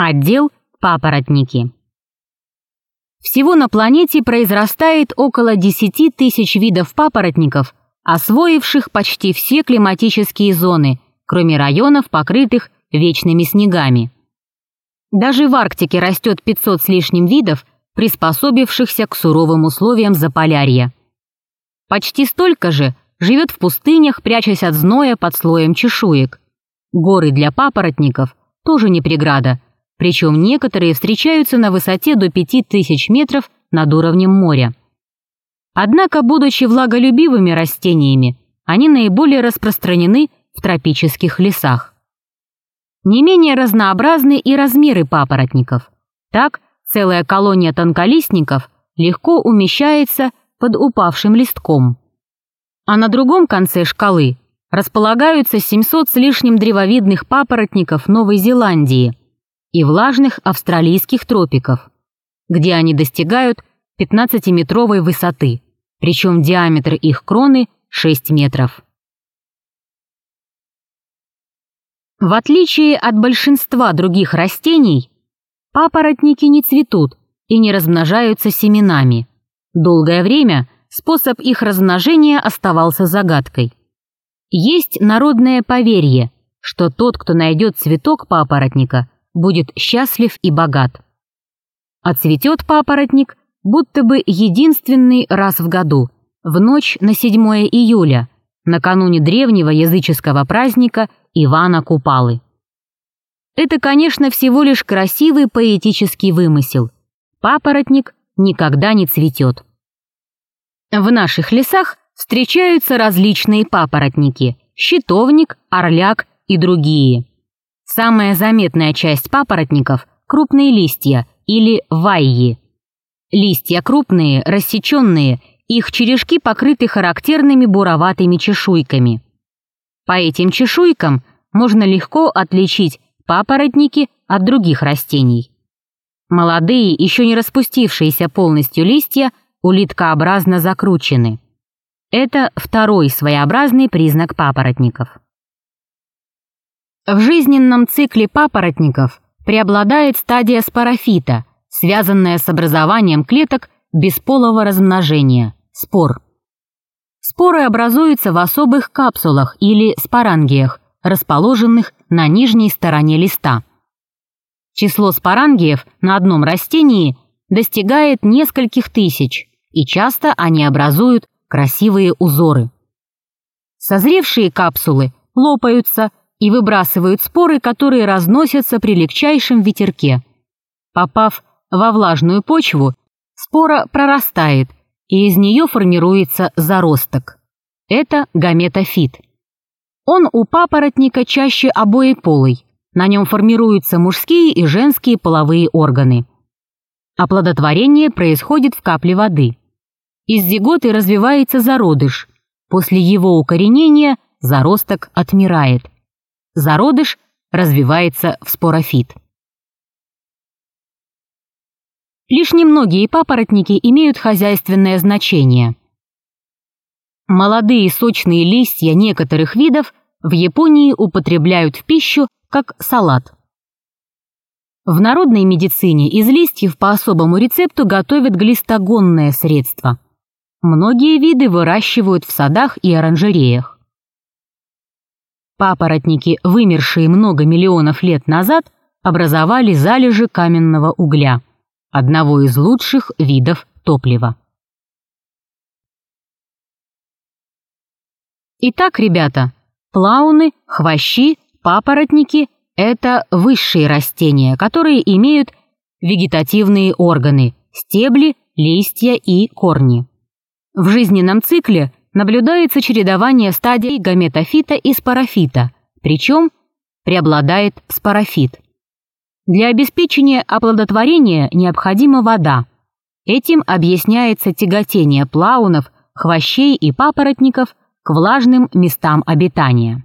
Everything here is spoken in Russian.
Отдел папоротники. Всего на планете произрастает около 10 тысяч видов папоротников, освоивших почти все климатические зоны, кроме районов, покрытых вечными снегами. Даже в Арктике растет 500 с лишним видов, приспособившихся к суровым условиям Заполярья. Почти столько же живет в пустынях, прячась от зноя под слоем чешуек. Горы для папоротников тоже не преграда – причем некоторые встречаются на высоте до 5000 метров над уровнем моря. Однако, будучи влаголюбивыми растениями, они наиболее распространены в тропических лесах. Не менее разнообразны и размеры папоротников. Так, целая колония тонколистников легко умещается под упавшим листком. А на другом конце шкалы располагаются 700 с лишним древовидных папоротников Новой Зеландии – и влажных австралийских тропиков, где они достигают 15-метровой высоты, причем диаметр их кроны 6 метров. В отличие от большинства других растений, папоротники не цветут и не размножаются семенами. Долгое время способ их размножения оставался загадкой. Есть народное поверье, что тот, кто найдет цветок папоротника – будет счастлив и богат. Отцветет папоротник, будто бы единственный раз в году, в ночь на 7 июля, накануне древнего языческого праздника Ивана Купалы. Это, конечно, всего лишь красивый поэтический вымысел. Папоротник никогда не цветет. В наших лесах встречаются различные папоротники – щитовник, орляк и другие. Самая заметная часть папоротников – крупные листья или вайи. Листья крупные, рассеченные, их черешки покрыты характерными буроватыми чешуйками. По этим чешуйкам можно легко отличить папоротники от других растений. Молодые, еще не распустившиеся полностью листья улиткообразно закручены. Это второй своеобразный признак папоротников. В жизненном цикле папоротников преобладает стадия спорофита, связанная с образованием клеток бесполого размножения – спор. Споры образуются в особых капсулах или спорангиях, расположенных на нижней стороне листа. Число спорангиев на одном растении достигает нескольких тысяч, и часто они образуют красивые узоры. Созревшие капсулы лопаются и выбрасывают споры, которые разносятся при легчайшем ветерке. Попав во влажную почву, спора прорастает, и из нее формируется заросток. Это гаметофит. Он у папоротника чаще обоеполый, на нем формируются мужские и женские половые органы. Оплодотворение происходит в капле воды. Из зиготы развивается зародыш. После его укоренения заросток отмирает – зародыш развивается в спорофит. Лишь немногие папоротники имеют хозяйственное значение. Молодые сочные листья некоторых видов в Японии употребляют в пищу как салат. В народной медицине из листьев по особому рецепту готовят глистогонное средство. Многие виды выращивают в садах и оранжереях. Папоротники, вымершие много миллионов лет назад, образовали залежи каменного угля, одного из лучших видов топлива. Итак, ребята, плауны, хвощи, папоротники – это высшие растения, которые имеют вегетативные органы – стебли, листья и корни. В жизненном цикле наблюдается чередование стадий гаметофита и спорофита, причем преобладает спорофит. Для обеспечения оплодотворения необходима вода. Этим объясняется тяготение плаунов, хвощей и папоротников к влажным местам обитания.